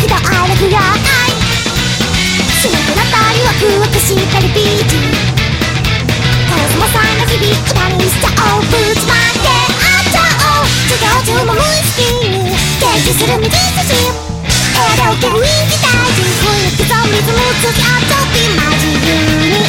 きっと歩くよ愛しなくなったりワクワクしてるビーチカラスもさんの日々歌にしちゃおうぶちまけあっちゃおう授業中も無意識に研究する未知識エアで受ける人気大事雰囲気ゾンビズム通じ合っちゃってマジ自由に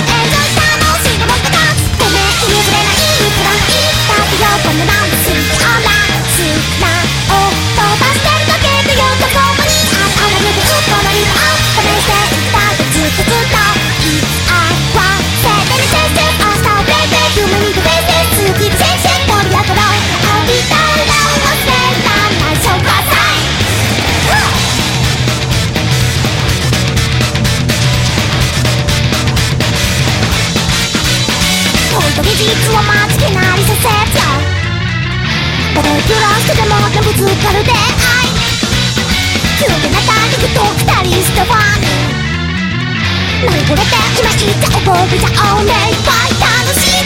実は間違いなりさせちゃうた。とえ暮らしてでもでぶつかる出会い急になった。肉と二人してファン。乗り越えて今言っちゃおう僕じゃおう目いっぱい。楽しい。